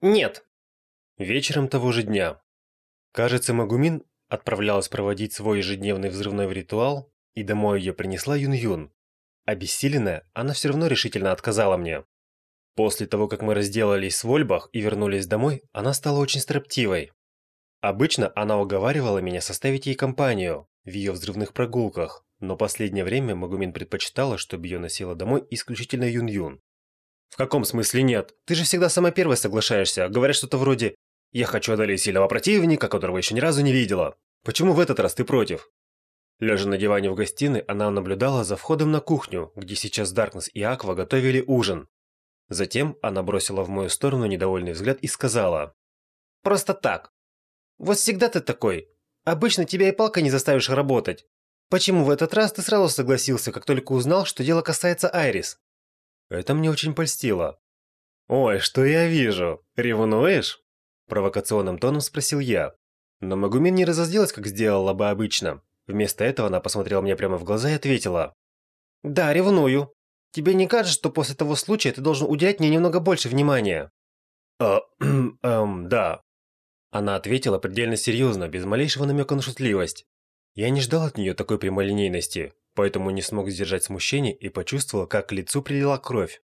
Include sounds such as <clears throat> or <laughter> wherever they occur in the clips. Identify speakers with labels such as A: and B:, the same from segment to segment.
A: Нет.
B: Вечером того же дня. Кажется, Магумин отправлялась проводить свой ежедневный взрывной ритуал, и домой ее принесла Юн-Юн. Обессиленная, она все равно решительно отказала мне. После того, как мы разделались с Вольбах и вернулись домой, она стала очень строптивой. Обычно она уговаривала меня составить ей компанию в ее взрывных прогулках, но последнее время Магумин предпочитала, чтобы ее носила домой исключительно Юн-Юн. «В каком смысле нет? Ты же всегда сама первая соглашаешься, говоря что-то вроде «Я хочу одолеть сильного противника, которого еще ни разу не видела». Почему в этот раз ты против?» Лежа на диване в гостиной, она наблюдала за входом на кухню, где сейчас Даркнесс и Аква готовили ужин. Затем она бросила в мою сторону недовольный взгляд и сказала.
A: «Просто так. Вот всегда ты такой. Обычно тебя и палка не заставишь работать. Почему в этот раз ты сразу согласился, как только узнал, что дело касается Айрис?»
B: Это мне очень польстило. «Ой, что я вижу? Ревнуешь?» Провокационным тоном спросил я. Но Магумин не разозлилась, как сделала бы обычно. Вместо этого она посмотрела мне прямо в глаза и ответила.
A: «Да, ревную. Тебе не кажется, что после того случая ты должен уделять мне немного больше внимания?»
B: «А, <clears throat> эм, да». Она ответила предельно серьезно, без малейшего намека на шутливость. Я не ждал от нее такой прямолинейности, поэтому не смог сдержать смущение и почувствовал, как к лицу прилила кровь.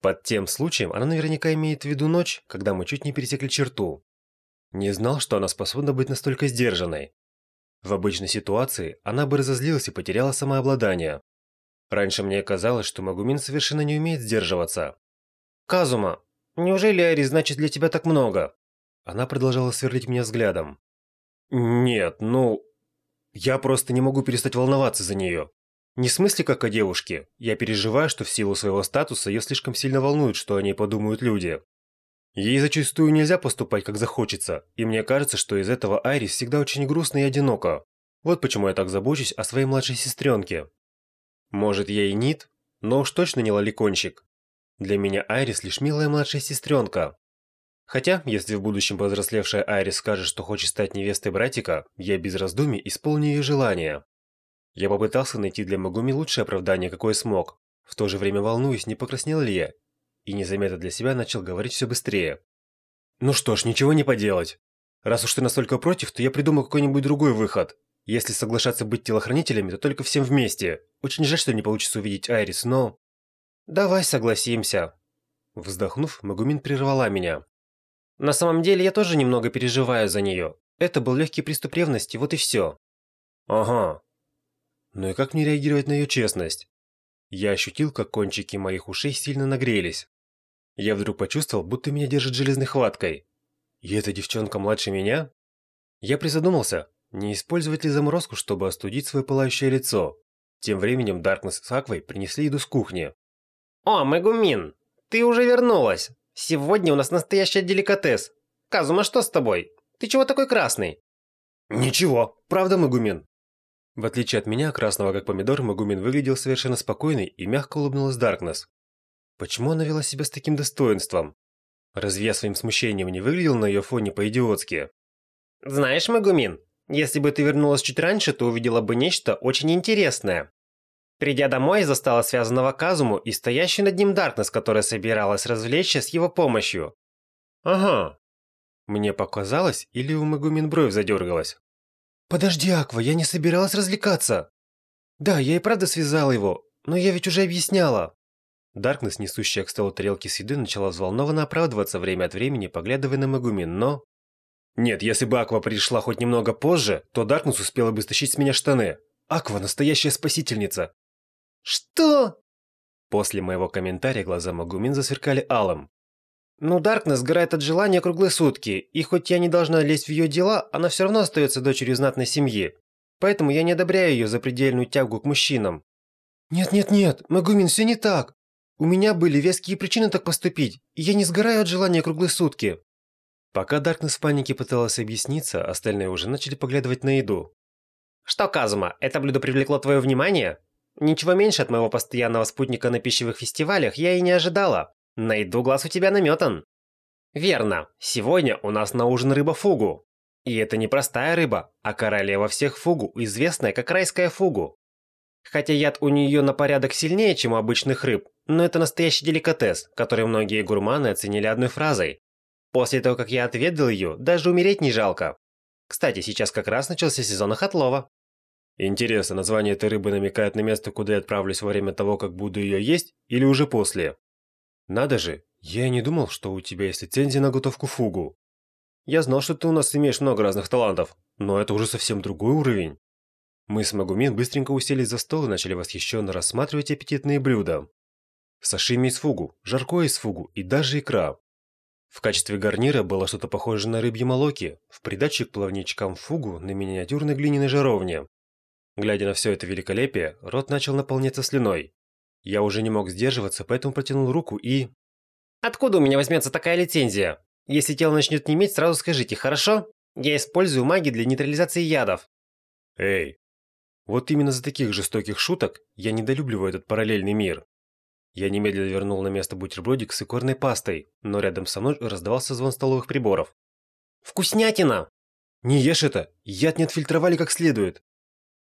B: Под тем случаем она наверняка имеет в виду ночь, когда мы чуть не пересекли черту. Не знал, что она способна быть настолько сдержанной. В обычной ситуации она бы разозлилась и потеряла самообладание. Раньше мне казалось, что Магумин совершенно не умеет сдерживаться.
A: «Казума, неужели Ари значит для тебя так много?»
B: Она продолжала сверлить меня взглядом. «Нет, ну, я просто не могу перестать волноваться за нее. Не в смысле как о девушке. Я переживаю, что в силу своего статуса ее слишком сильно волнует, что о ней подумают люди. Ей зачастую нельзя поступать, как захочется, и мне кажется, что из этого Айрис всегда очень грустно и одиноко. Вот почему я так забочусь о своей младшей сестренке. Может, я и нит, но уж точно не лоликончик. Для меня Айрис лишь милая младшая сестренка. Хотя, если в будущем повзрослевшая Айрис скажет, что хочет стать невестой братика, я без раздумий исполню ее желание. Я попытался найти для Магуми лучшее оправдание, какое смог. В то же время волнуюсь, не покраснел ли я, и незаметно для себя начал говорить все быстрее. «Ну что ж, ничего не поделать. Раз уж ты настолько против, то я придумал какой-нибудь другой выход. Если соглашаться быть телохранителями, то только всем вместе. Очень жаль, что не получится увидеть Айрис, но...»
A: «Давай согласимся».
B: Вздохнув, Магумин прервала меня.
A: На самом деле я тоже немного переживаю за нее. Это был легкий приступ ревности, вот и все.
B: Ага. Ну и как мне реагировать на ее честность? Я ощутил, как кончики моих ушей сильно нагрелись. Я вдруг почувствовал, будто меня держит железной хваткой. И эта девчонка младше меня? Я призадумался, не использовать ли заморозку, чтобы остудить свое пылающее лицо. Тем временем Даркнесс с Аквой принесли еду с кухни.
A: «О, Мегумин, ты уже вернулась!» Сегодня у нас настоящий деликатес. Казума, что с тобой? Ты чего такой красный?
B: Ничего, правда, Магумин? В отличие от меня, красного как помидор, Магумин выглядел совершенно спокойный и мягко улыбнулась Даркнесс. Почему она вела себя с таким достоинством? Разве я своим смущением не выглядел на ее фоне по-идиотски?
A: Знаешь, Магумин, если бы ты вернулась чуть раньше, то увидела бы нечто очень интересное. Придя домой, застала связанного Казуму и стоящую над ним Даркнесс, которая собиралась развлечься с его помощью.
B: Ага. Мне показалось, или у Магумин бровь задергалась.
A: Подожди, Аква, я не собиралась развлекаться. Да, я и правда связала его, но я ведь уже объясняла.
B: Даркнесс, несущая к столу тарелки с едой, начала взволнованно оправдываться время от времени, поглядывая на Магумин, но... Нет, если бы Аква пришла хоть немного позже, то Даркнесс успела бы стащить с меня штаны. Аква – настоящая спасительница.
A: «Что?»
B: После моего комментария глаза Магумин засверкали алым.
A: «Ну, Даркнесс сгорает от желания круглые сутки, и хоть я не должна лезть в ее дела, она все равно остается дочерью знатной семьи. Поэтому я не одобряю ее запредельную тягу к мужчинам». «Нет-нет-нет, Магумин, все не так. У меня были веские причины так поступить, и я не сгораю от желания круглые сутки».
B: Пока Даркнесс в панике пыталась объясниться, остальные уже начали поглядывать на еду.
A: «Что, Казума, это блюдо привлекло твое внимание?» Ничего меньше от моего постоянного спутника на пищевых фестивалях я и не ожидала. Найду глаз у тебя наметан. Верно, сегодня у нас на ужин рыба фугу. И это не простая рыба, а королева всех фугу, известная как райская фугу. Хотя яд у нее на порядок сильнее, чем у обычных рыб, но это настоящий деликатес, который многие гурманы оценили одной фразой. После того, как я отведал ее, даже умереть не жалко. Кстати, сейчас как раз начался сезон их отлова.
B: Интересно, название этой рыбы намекает на место, куда я отправлюсь во время того, как буду ее есть, или уже после? Надо же, я и не думал, что у тебя есть лицензия на готовку фугу. Я знал, что ты у нас имеешь много разных талантов, но это уже совсем другой уровень. Мы с Магумин быстренько уселись за стол и начали восхищенно рассматривать аппетитные блюда. Сашими из фугу, жаркое из фугу и даже икра. В качестве гарнира было что-то похожее на рыбьи молоки, в придаче к плавничкам фугу на миниатюрной глиняной жаровне. Глядя на все это великолепие, рот начал наполняться слюной. Я уже не мог сдерживаться, поэтому протянул руку и...
A: Откуда у меня возьмется такая лицензия? Если тело начнет неметь, сразу скажите, хорошо? Я использую магию для нейтрализации ядов.
B: Эй, вот именно за таких жестоких шуток я недолюбливаю этот параллельный мир. Я немедленно вернул на место бутербродик с икорной пастой, но рядом со мной раздавался звон столовых приборов.
A: «Вкуснятина!»
B: «Не ешь это! Яд не отфильтровали как следует!»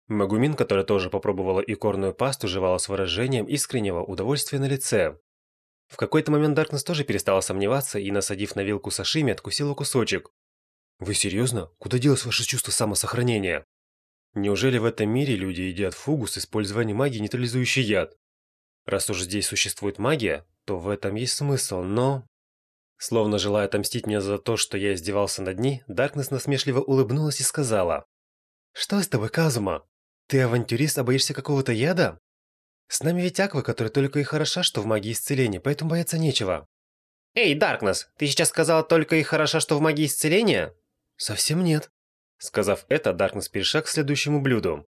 B: Магумин, которая тоже попробовала икорную пасту, жевала с выражением искреннего удовольствия на лице. В какой-то момент Даркнесс тоже перестала сомневаться и, насадив на вилку сашими, откусила кусочек. «Вы серьезно? Куда делось ваше чувство самосохранения?» Неужели в этом мире люди едят фугу с использованием магии, нейтрализующий яд? Раз уж здесь существует магия, то в этом есть смысл, но... Словно желая отомстить мне за то, что я издевался над ней, Даркнесс насмешливо улыбнулась и сказала. «Что с тобой, Казума? Ты авантюрист, а боишься какого-то яда? С нами ведь Аква, которая только и хороша, что в магии исцеления, поэтому бояться нечего».
A: «Эй, Даркнесс, ты сейчас сказала только и хороша, что в магии исцеления?»
B: «Совсем нет». Сказав это, Даркнесс перешаг к следующему блюду.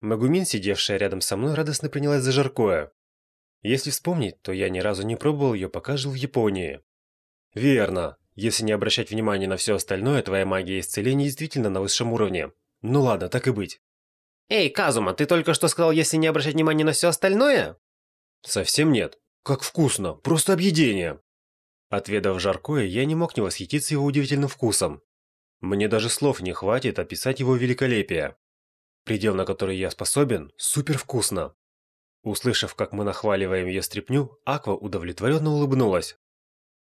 B: Магумин, сидевшая рядом со мной, радостно принялась за жаркое. Если вспомнить, то я ни разу не пробовал ее, пока жил в Японии. Верно. Если не обращать внимания на все остальное, твоя магия исцеления действительно на высшем уровне. Ну ладно, так и быть.
A: Эй, Казума, ты только что сказал, если не обращать внимания на все остальное?
B: Совсем нет. Как вкусно, просто объедение. Отведав жаркое, я не мог не восхититься его удивительным вкусом. Мне даже слов не хватит описать его великолепие. Предел, на который я способен, супер вкусно. Услышав, как мы нахваливаем ее стряпню, Аква удовлетворенно улыбнулась.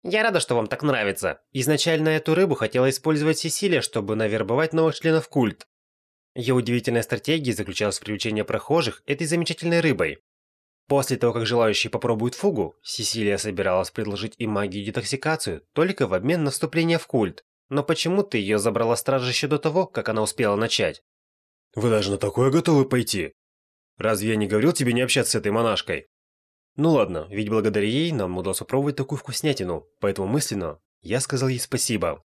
A: «Я рада, что вам так нравится. Изначально эту рыбу хотела использовать Сесилия, чтобы навербовать новых членов культ. Ее удивительная стратегия заключалась в привлечении прохожих этой замечательной рыбой. После того, как желающие попробуют фугу, Сесилия собиралась предложить им магию детоксикацию только в обмен на вступление в культ. Но почему-то ее забрала стража еще до того, как она успела начать.
B: «Вы даже на такое готовы пойти?» Разве я не говорил тебе не общаться с этой монашкой? Ну ладно, ведь благодаря ей нам удалось попробовать такую вкуснятину, поэтому мысленно я сказал ей спасибо.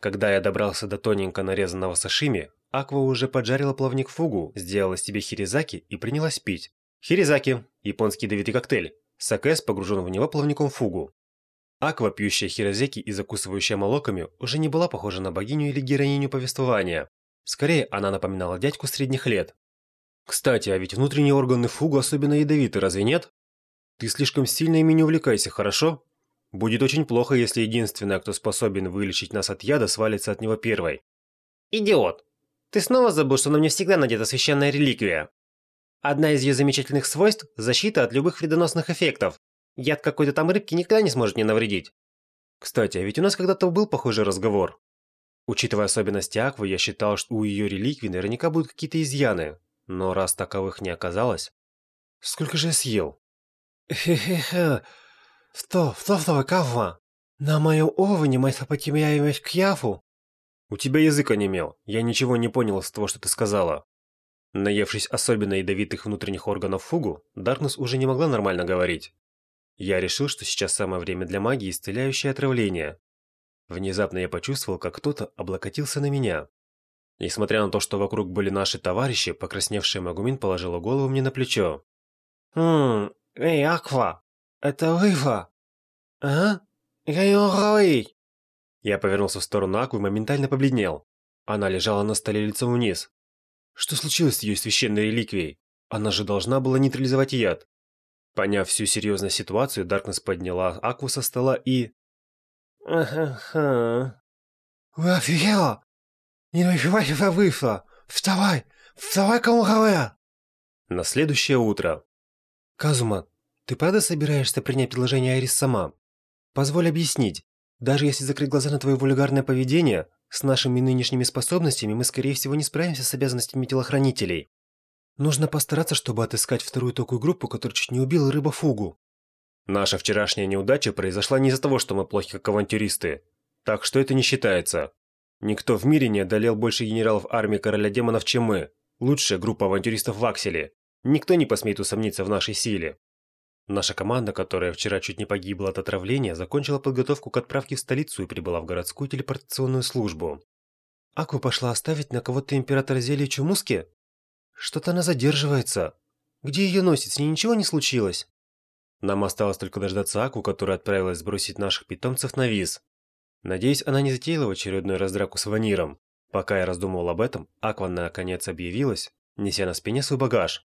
B: Когда я добрался до тоненько нарезанного сашими, Аква уже поджарила плавник фугу, сделала себе хиризаки и принялась пить. Хиризаки – японский ядовитый коктейль. Саке с погруженным в него плавником фугу. Аква, пьющая хирозеки и закусывающая молоками, уже не была похожа на богиню или героиню повествования. Скорее, она напоминала дядьку средних лет, кстати, а ведь внутренние органы фугу особенно ядовиты, разве нет? Ты слишком сильно ими не увлекайся, хорошо? Будет очень плохо, если единственная, кто способен вылечить нас от яда, свалится от него первой.
A: Идиот! Ты снова забыл, что на мне всегда надета священная реликвия. Одна из ее замечательных свойств – защита от любых вредоносных эффектов. Яд какой-то там рыбки никогда не сможет мне навредить.
B: Кстати, а ведь у нас когда-то был похожий разговор. Учитывая особенности Аквы, я считал, что у ее реликвий наверняка будут какие-то изъяны, но раз таковых не оказалось... Сколько же я съел?
C: Хе-хе-хе. Что, что, что, кава? На моем овне мы сопротивляемся к яву?
B: У тебя язык онемел. Я ничего не понял из того, что ты сказала. Наевшись особенно ядовитых внутренних органов фугу, Даркнесс уже не могла нормально говорить. Я решил, что сейчас самое время для магии исцеляющее отравление. Внезапно я почувствовал, как кто-то облокотился на меня. Несмотря на то, что вокруг были наши товарищи, покрасневшая Магумин положила голову мне на плечо.
C: «Хм, эй, Аква, это Рыва, а? Я ее говорить!»
B: Я повернулся в сторону Аквы и моментально побледнел. Она лежала на столе лицом вниз. Что случилось с ее священной реликвией? Она же должна была нейтрализовать яд. Поняв всю серьезность ситуацию, Даркнесс подняла Акву со стола и...
C: «Ага-ха...» «Вы офигела? «Не ночевать это вышло! Вставай! Вставай, кому говорят!»
B: На следующее утро. «Казума, ты правда собираешься принять предложение Айрис сама? Позволь объяснить. Даже если закрыть глаза на твое вульгарное поведение, с нашими нынешними способностями мы, скорее всего, не справимся с обязанностями телохранителей. Нужно постараться, чтобы отыскать вторую такую группу, которая чуть не убила рыба Фугу. Наша вчерашняя неудача произошла не из-за того, что мы плохи как авантюристы. Так что это не считается. Никто в мире не одолел больше генералов армии короля демонов, чем мы. Лучшая группа авантюристов в Акселе. Никто не посмеет усомниться в нашей силе. Наша команда, которая вчера чуть не погибла от отравления, закончила подготовку к отправке в столицу и прибыла в городскую телепортационную службу. Аку пошла оставить на кого-то императора зелье Чумуски? Что-то она задерживается. Где ее носит? С ней ничего не случилось? Нам осталось только дождаться Аку, которая отправилась сбросить наших питомцев на виз. Надеюсь, она не затеяла в очередную раздраку с Ваниром. Пока я раздумывал об этом, Аква наконец объявилась, неся на спине свой багаж.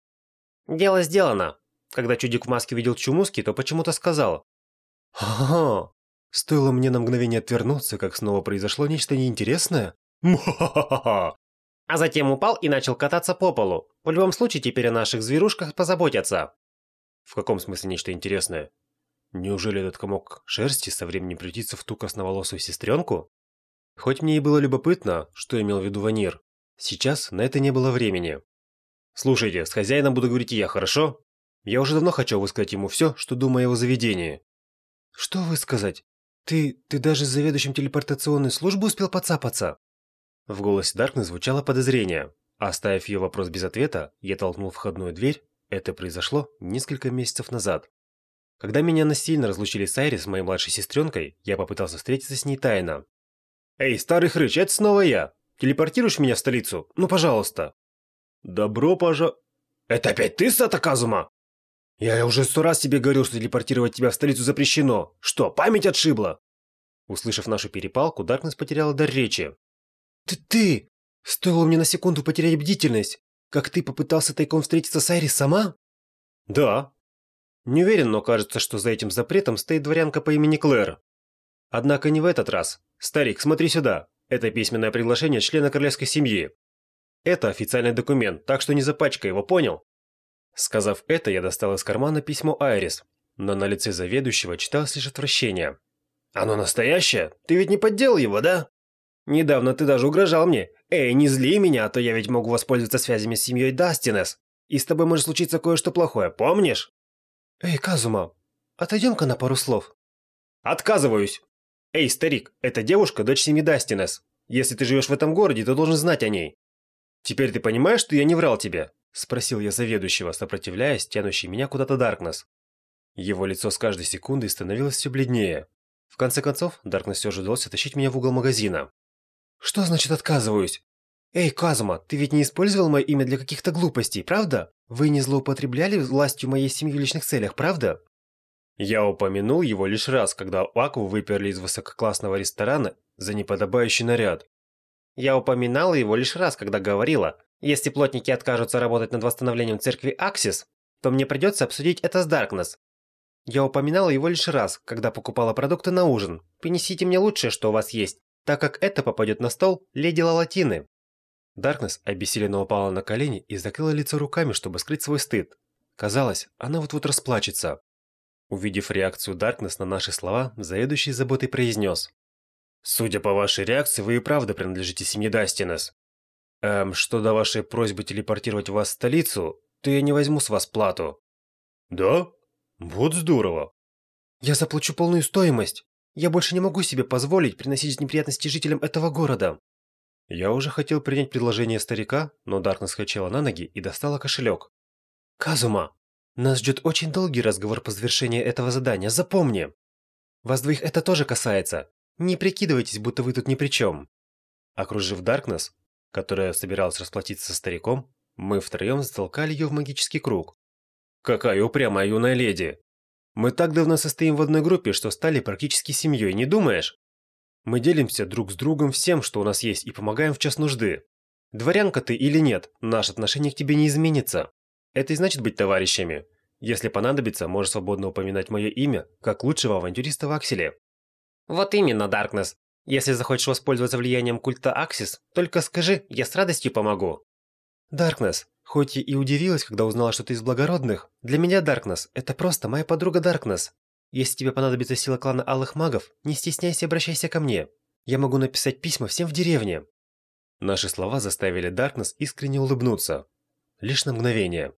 A: «Дело сделано!» Когда чудик в маске видел Чумуски, то почему-то сказал.
B: «Ага!» Стоило мне на мгновение отвернуться, как снова произошло нечто неинтересное.
A: А затем упал и начал кататься по полу. В любом случае, теперь о наших зверушках позаботятся.
B: В каком смысле нечто интересное? Неужели этот комок шерсти со временем превратится в ту красноволосую сестренку? Хоть мне и было любопытно, что имел в виду Ванир, сейчас на это не было времени. Слушайте, с хозяином буду говорить я, хорошо? Я уже давно хочу высказать ему все, что думаю о его заведении. Что высказать? Ты, ты даже с заведующим телепортационной службы успел поцапаться? В голосе Даркна звучало подозрение. Оставив ее вопрос без ответа, я толкнул входную дверь. Это произошло несколько месяцев назад. Когда меня насильно разлучили с Айрис, моей младшей сестренкой, я попытался встретиться с ней тайно. «Эй, старый хрыч, это снова я! Телепортируешь меня в столицу? Ну, пожалуйста!» «Добро пожа...» «Это опять ты, Сатаказума?» «Я уже сто раз тебе говорил, что телепортировать тебя в столицу запрещено! Что, память отшибла?» Услышав нашу перепалку, Даркнесс потеряла дар речи. «Ты... ты! Стоило мне на секунду потерять бдительность! Как ты попытался тайком встретиться с Айрис сама?» «Да», не уверен, но кажется, что за этим запретом стоит дворянка по имени Клэр. Однако не в этот раз. Старик, смотри сюда. Это письменное приглашение члена королевской семьи. Это официальный документ, так что не запачкай его, понял? Сказав это, я достал из кармана письмо Айрис, но на лице заведующего читалось лишь отвращение. «Оно настоящее? Ты ведь не подделал его, да?» «Недавно ты даже угрожал мне. Эй, не зли меня, а то я ведь могу воспользоваться связями с семьей Дастинес. И с тобой может случиться кое-что плохое, помнишь?» «Эй, Казума, отойдем-ка на пару слов». «Отказываюсь!» «Эй, старик, эта девушка – дочь семьи Дастинес. Если ты живешь в этом городе, то должен знать о ней». «Теперь ты понимаешь, что я не врал тебе?» – спросил я заведующего, сопротивляясь, тянущий меня куда-то Даркнесс. Его лицо с каждой секундой становилось все бледнее. В конце концов, Даркнесс все же удалось оттащить меня в угол магазина. «Что значит отказываюсь? Эй, Казума, ты ведь не использовал мое имя для каких-то глупостей, правда?» Вы не злоупотребляли властью моей семьи в личных целях, правда? Я упомянул его лишь раз, когда Акву выперли из высококлассного ресторана за неподобающий наряд. Я упоминала его лишь раз, когда говорила, если плотники откажутся работать над восстановлением церкви Аксис, то мне придется обсудить это с Даркнесс. Я упоминала его лишь раз, когда покупала продукты на ужин. Принесите мне лучшее, что у вас есть, так как это попадет на стол леди Лалатины. Даркнесс обессиленно упала на колени и закрыла лицо руками, чтобы скрыть свой стыд. Казалось, она вот-вот расплачется. Увидев реакцию Даркнесс на наши слова, заведующий заботой произнес. «Судя по вашей реакции, вы и правда принадлежите семье Дастинес. Эм, что до вашей просьбы телепортировать вас в столицу, то я не возьму с вас плату». «Да? Вот здорово». «Я заплачу полную стоимость. Я больше не могу себе позволить приносить неприятности жителям этого города». Я уже хотел принять предложение старика, но Даркнесс скачала на ноги и достала кошелек. «Казума, нас ждет очень долгий разговор по завершении этого задания, запомни! Вас двоих это тоже касается. Не прикидывайтесь, будто вы тут ни при чем». Окружив Даркнесс, которая собиралась расплатиться со стариком, мы втроем затолкали ее в магический круг. «Какая упрямая юная леди! Мы так давно состоим в одной группе, что стали практически семьей, не думаешь?» Мы делимся друг с другом всем, что у нас есть, и помогаем в час нужды. Дворянка ты или нет, наше отношение к тебе не изменится. Это и значит быть товарищами. Если понадобится, можешь свободно упоминать мое имя, как лучшего авантюриста в Акселе.
A: Вот именно, Даркнесс. Если захочешь воспользоваться влиянием культа Аксис, только скажи, я с радостью помогу.
B: Даркнесс, хоть и удивилась, когда узнала, что ты из благородных, для меня Даркнесс – это просто моя подруга Даркнесс.
A: Если тебе понадобится сила клана Алых Магов, не стесняйся, обращайся ко мне. Я могу написать письма всем в деревне».
B: Наши слова заставили Даркнесс искренне улыбнуться. Лишь на мгновение.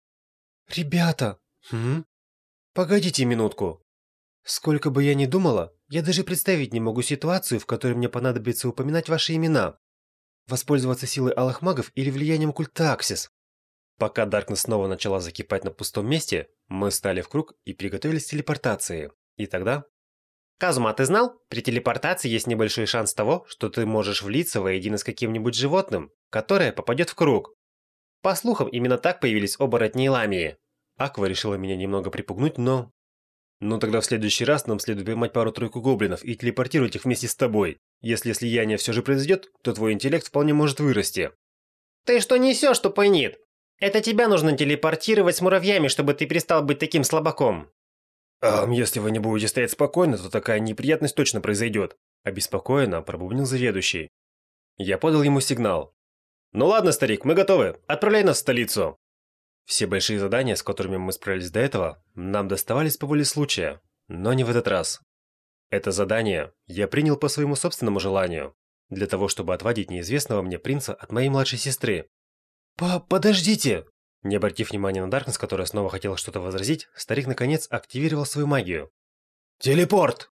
C: «Ребята!» «Хм? Погодите минутку. Сколько бы я ни думала, я даже представить не могу ситуацию, в которой мне понадобится упоминать ваши имена. Воспользоваться силой Алых Магов или влиянием культа Аксис.
B: Пока Даркнесс снова начала закипать на пустом месте, мы стали в круг и приготовились к телепортации. И тогда...
A: Казума, ты знал? При телепортации есть небольшой шанс того, что ты можешь влиться воедино с каким-нибудь животным, которое попадет в круг. По слухам, именно так появились оборотни и ламии.
B: Аква решила меня немного припугнуть, но... Ну тогда в следующий раз нам следует поймать пару-тройку гоблинов и телепортировать их вместе с тобой. Если слияние все же произойдет, то твой интеллект вполне может вырасти.
A: Ты что несешь, тупонит? Это тебя нужно телепортировать с муравьями, чтобы ты перестал быть таким слабаком.
B: А если вы не будете стоять спокойно, то такая неприятность точно произойдет. Обеспокоенно пробубнил заведующий. Я подал ему сигнал. Ну ладно, старик, мы готовы. Отправляй нас в столицу. Все большие задания, с которыми мы справились до этого, нам доставались по воле случая, но не в этот раз. Это задание я принял по своему собственному желанию, для того, чтобы отводить неизвестного мне принца от моей младшей сестры,
C: По «Подождите!»
B: Не обратив внимания на Даркнесс, которая снова хотела что-то возразить, старик наконец активировал свою магию.
C: «Телепорт!»